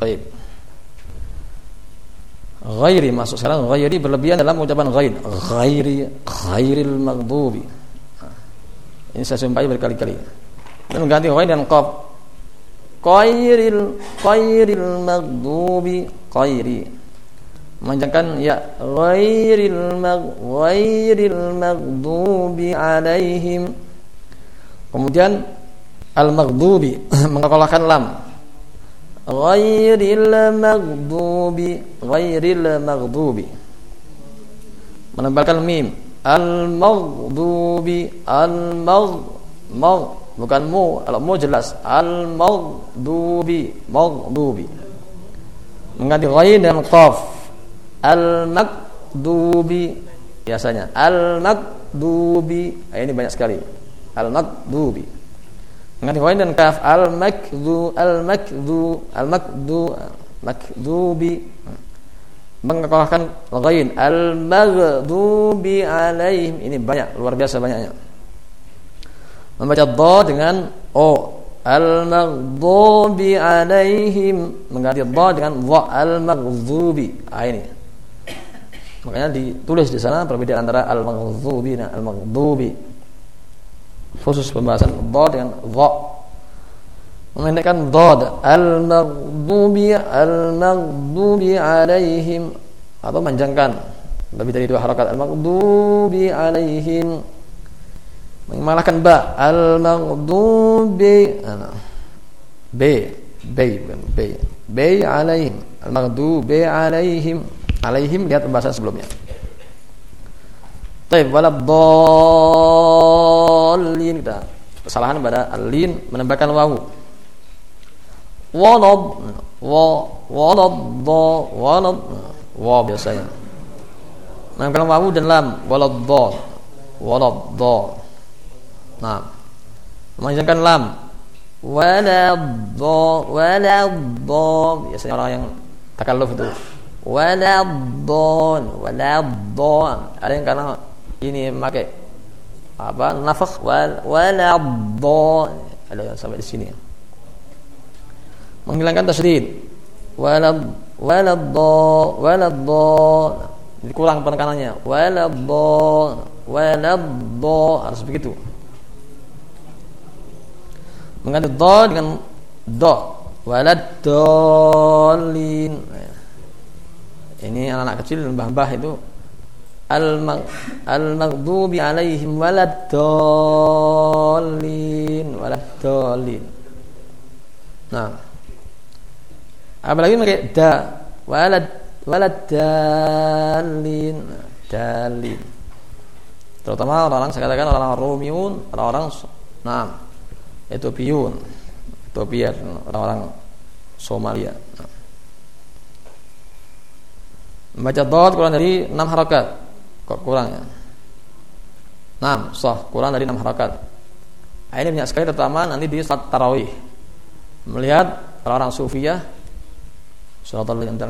Baik. Ghairi masuk sekarang ghairi berlebihan dalam ucapan ghair. Ghairi ghairil maghdubi. Ini saya sumpahi berkali-kali. Dan mengganti ghair dan qaf. Ghairil ghairil maghdubi ghairi. Memanjangkan ya ghairil mag ghairil maghdubi alaihim. Kemudian al-maghdubi mengekalkan lam ghairil maghdubi ghairil maghdubi menebalkan mim. Al maghdubi al magh. Magh bukan mu kalau mu jelas. Al maghdubi. Maghdubi mengganti ghain dan qaf. Al maghdubi biasanya. Al maghdubi ini banyak sekali. Al maghdubi Mengganti ghain dan kaf al makdu al makdu al makdu makdubi mengekalkan ghain. Al maghdubi alaihim. Ini banyak luar biasa banyaknya. Membaca dha dengan o. Al maghdubi alaihim. Mengganti dha dengan dha al maghdubi ah ini. Makanya ditulis di sana perbedaan antara al maghdubi dan al maghdubi khusus pembahasan dhad dengan dha. Memendekkan dhad al maghdubi al maghdubi alaihim. Atau panjangkan. Lebih dari dua harakat al maghdubi alaihim. Mengalahkan ba. Al maghdubi b b b b alaihim. Al maghdubi alaihim. Alaihim lihat pembahasan sebelumnya. Taib walad dallin kita kesalahan pada alin menambahkan wawu. Walad wa walad dha walad wa biasanya. Menambahkan wawu dan lam walad dha walad dha. Nah. Memanjangkan lam walad dha walad dha biasanya orang yang takalluf itu walad dha walad dha ada yang karena ini pakai apa? Nafakh wal wala ada yang sampai di sini. Menghilangkan tasydid. Wala wala wala dikurang penekanannya. Wala wala harus begitu. Mengganti do dengan do walad dolin ini anak-anak kecil dan mbah-mbah itu al-maghdubi alaihim waladdallin waladdallin nah. Apalagi pakai da walad waladdallin dalin terutama orang-orang saya katakan orang-orang Romiun orang-orang nah Etiopiun Ethiopia orang-orang Somalia. Nah. membaca dot kurang dari 6 harakat Kok kurang ya? Nah, sah kurang dari enam harakat. Nah, ini banyak sekali terutama nanti di salat tarawih. Melihat orang-orang sufiyah an'amta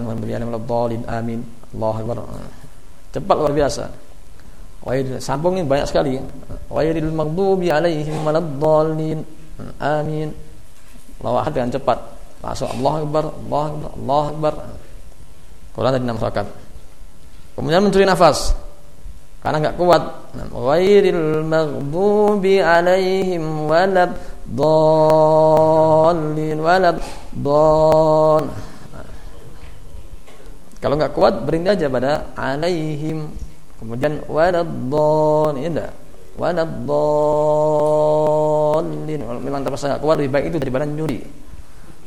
amin. Allahu akbar. Cepat luar biasa. Wail sambung ini banyak sekali. Wailil maghdubi alaihim waladdallin. Amin. Allahu dengan cepat. Masuk Allah akbar, Allah akbar, Allah akbar. Kurang dari enam rakaat. Kemudian mencuri nafas karena nggak kuat. Ghairil maghdubi alaihim walad dallin walad dall kalau nggak kuat berhenti aja pada alaihim. Kemudian walad dall ini enggak walad dallin kalau memang terpaksa nggak kuat lebih baik itu daripada nyuri.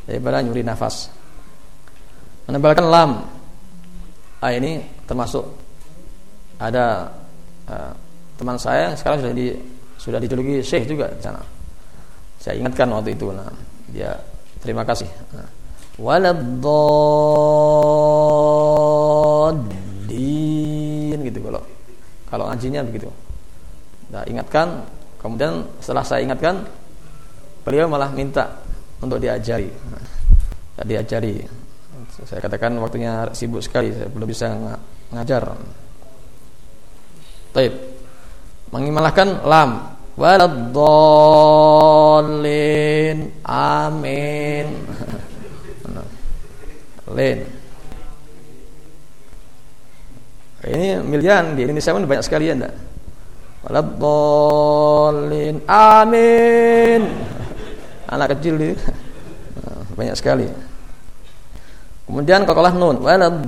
Daripada nyuri nafas. Menebalkan lam. Ah ini termasuk ada Eh, teman saya sekarang sudah di sudah dijuluki syekh juga di sana. Saya ingatkan waktu itu nah dia terima kasih. Nah, gitu kalau kalau ngajinya begitu. Nah, ingatkan kemudian setelah saya ingatkan beliau malah minta untuk diajari. Nah, diajari. Saya katakan waktunya sibuk sekali, saya belum bisa ngajar. Taib. Mengimalahkan lam. Waladdallin. Amin. Lin. Ini milian di Indonesia pun banyak sekali ya enggak? Waladhalin. Amin. Anak kecil itu banyak sekali. Kemudian kokolah nun. Waladhalin.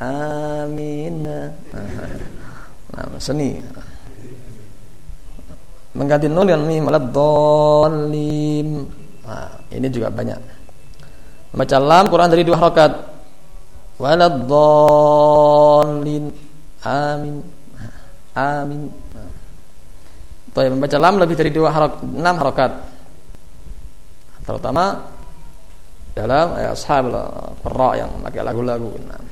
Amin. Nah, seni. Mengganti nun dengan mim waladhalin. Nah, ini juga banyak. Baca lam Quran dari dua harakat. Waladdallin. Amin. Amin. Baik, membaca lam lebih dari dua harakat, enam harakat. Terutama dalam ya, ashab qurra yang pakai lagu-lagu. Nah.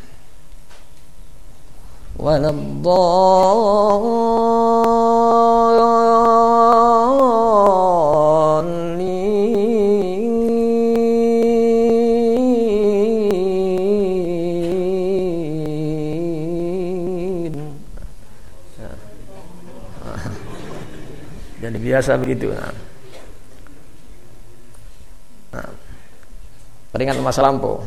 biasa begitu. Nah. Peringatan masa lampau.